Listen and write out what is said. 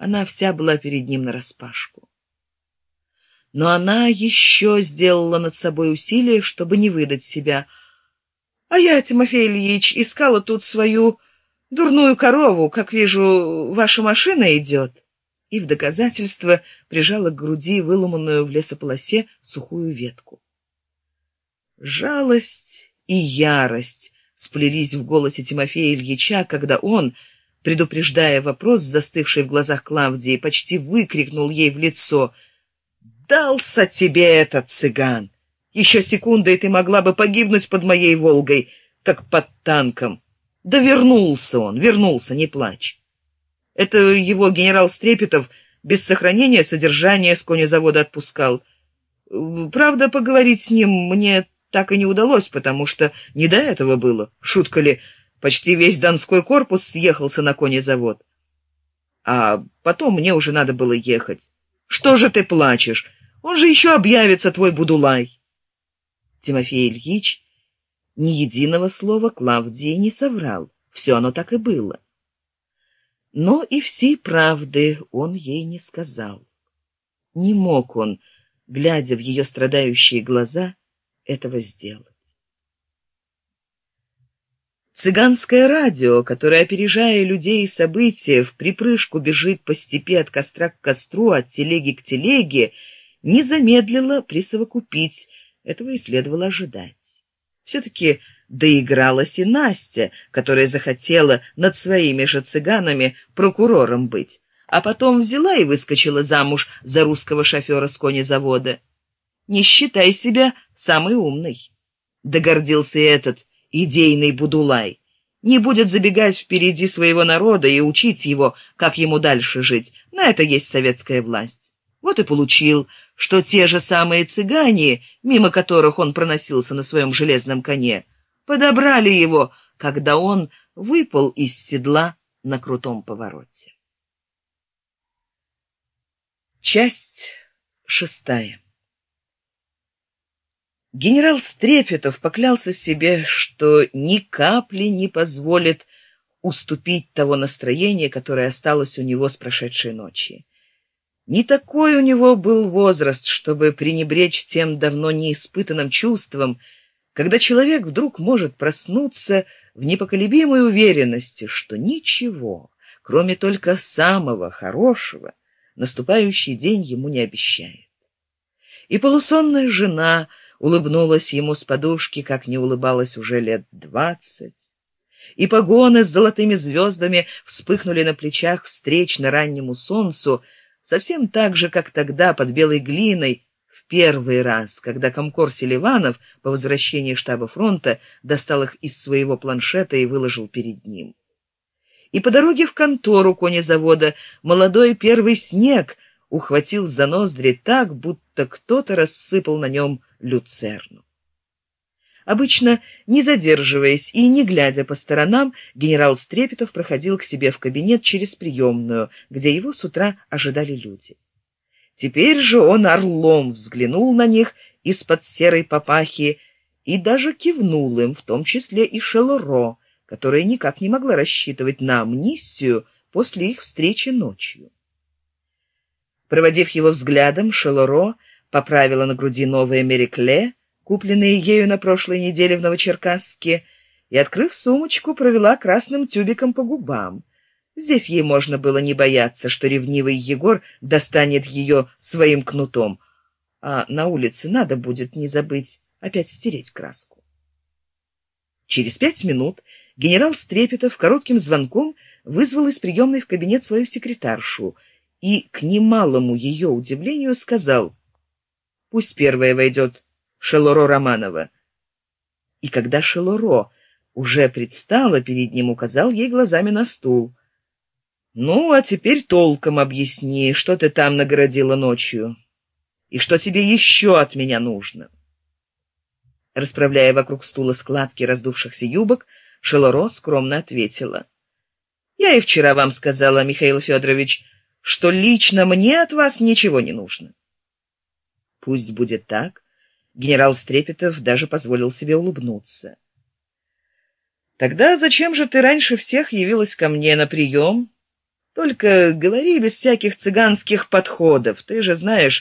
она вся была перед ним нараспашку. Но она еще сделала над собой усилие, чтобы не выдать себя. А я, Тимофей Ильич, искала тут свою дурную корову, как вижу, ваша машина идет. И в доказательство прижала к груди выломанную в лесополосе сухую ветку. Жалость и ярость сплелись в голосе Тимофея Ильича, когда он, предупреждая вопрос, застывший в глазах Клавдии, почти выкрикнул ей в лицо «Дался тебе этот цыган! Еще секунда, и ты могла бы погибнуть под моей Волгой, как под танком. Да вернулся он, вернулся, не плачь. Это его генерал Стрепетов без сохранения содержания с конезавода отпускал. Правда, поговорить с ним мне так и не удалось, потому что не до этого было. Шутка ли, почти весь Донской корпус съехался на конезавод. А потом мне уже надо было ехать. Что же ты плачешь? Он же еще объявится, твой Будулай. Тимофей Ильич ни единого слова Клавдии не соврал. Все оно так и было. Но и всей правды он ей не сказал. Не мог он, глядя в ее страдающие глаза, этого сделать. Цыганское радио, которое, опережая людей и события, в припрыжку бежит по степи от костра к костру, от телеги к телеге, не замедлило присовокупить, этого и следовало ожидать. Все-таки доигралась и Настя, которая захотела над своими же цыганами прокурором быть, а потом взяла и выскочила замуж за русского шофера с конезавода. Не считай себя самый умный. Догордился этот идейный Будулай. Не будет забегать впереди своего народа и учить его, как ему дальше жить. На это есть советская власть. Вот и получил, что те же самые цыгане, мимо которых он проносился на своем железном коне, подобрали его, когда он выпал из седла на крутом повороте. Часть шестая Генерал Стрепетов поклялся себе, что ни капли не позволит уступить того настроения, которое осталось у него с прошедшей ночи. Не такой у него был возраст, чтобы пренебречь тем давно неиспытанным чувством, когда человек вдруг может проснуться в непоколебимой уверенности, что ничего, кроме только самого хорошего, наступающий день ему не обещает. И полусонная жена — улыбнулась ему с подушки, как не улыбалась уже лет двадцать. И погоны с золотыми звездами вспыхнули на плечах встречно раннему солнцу, совсем так же, как тогда под белой глиной в первый раз, когда комкор Селиванов по возвращении штаба фронта достал их из своего планшета и выложил перед ним. И по дороге в контору конезавода молодой первый снег ухватил за ноздри так, будто кто-то рассыпал на нем люцерну. Обычно, не задерживаясь и не глядя по сторонам, генерал Стрепетов проходил к себе в кабинет через приемную, где его с утра ожидали люди. Теперь же он орлом взглянул на них из-под серой папахи и даже кивнул им, в том числе и Шелоро, которая никак не могла рассчитывать на амнистию после их встречи ночью. Проводив его взглядом, Шелоро поправила на груди новые мерикле, купленные ею на прошлой неделе в Новочеркасске, и, открыв сумочку, провела красным тюбиком по губам. Здесь ей можно было не бояться, что ревнивый Егор достанет ее своим кнутом, а на улице надо будет не забыть опять стереть краску. Через пять минут генерал Стрепетов коротким звонком вызвал из приемной в кабинет свою секретаршу и, к немалому ее удивлению, сказал — Пусть первая войдет Шелоро Романова. И когда Шелоро уже предстала перед ним, указал ей глазами на стул. «Ну, а теперь толком объясни, что ты там наградила ночью, и что тебе еще от меня нужно». Расправляя вокруг стула складки раздувшихся юбок, Шелоро скромно ответила. «Я и вчера вам сказала, Михаил Федорович, что лично мне от вас ничего не нужно. Пусть будет так. Генерал Стрепетов даже позволил себе улыбнуться. Тогда зачем же ты раньше всех явилась ко мне на прием? только говори без всяких цыганских подходов ты же знаешь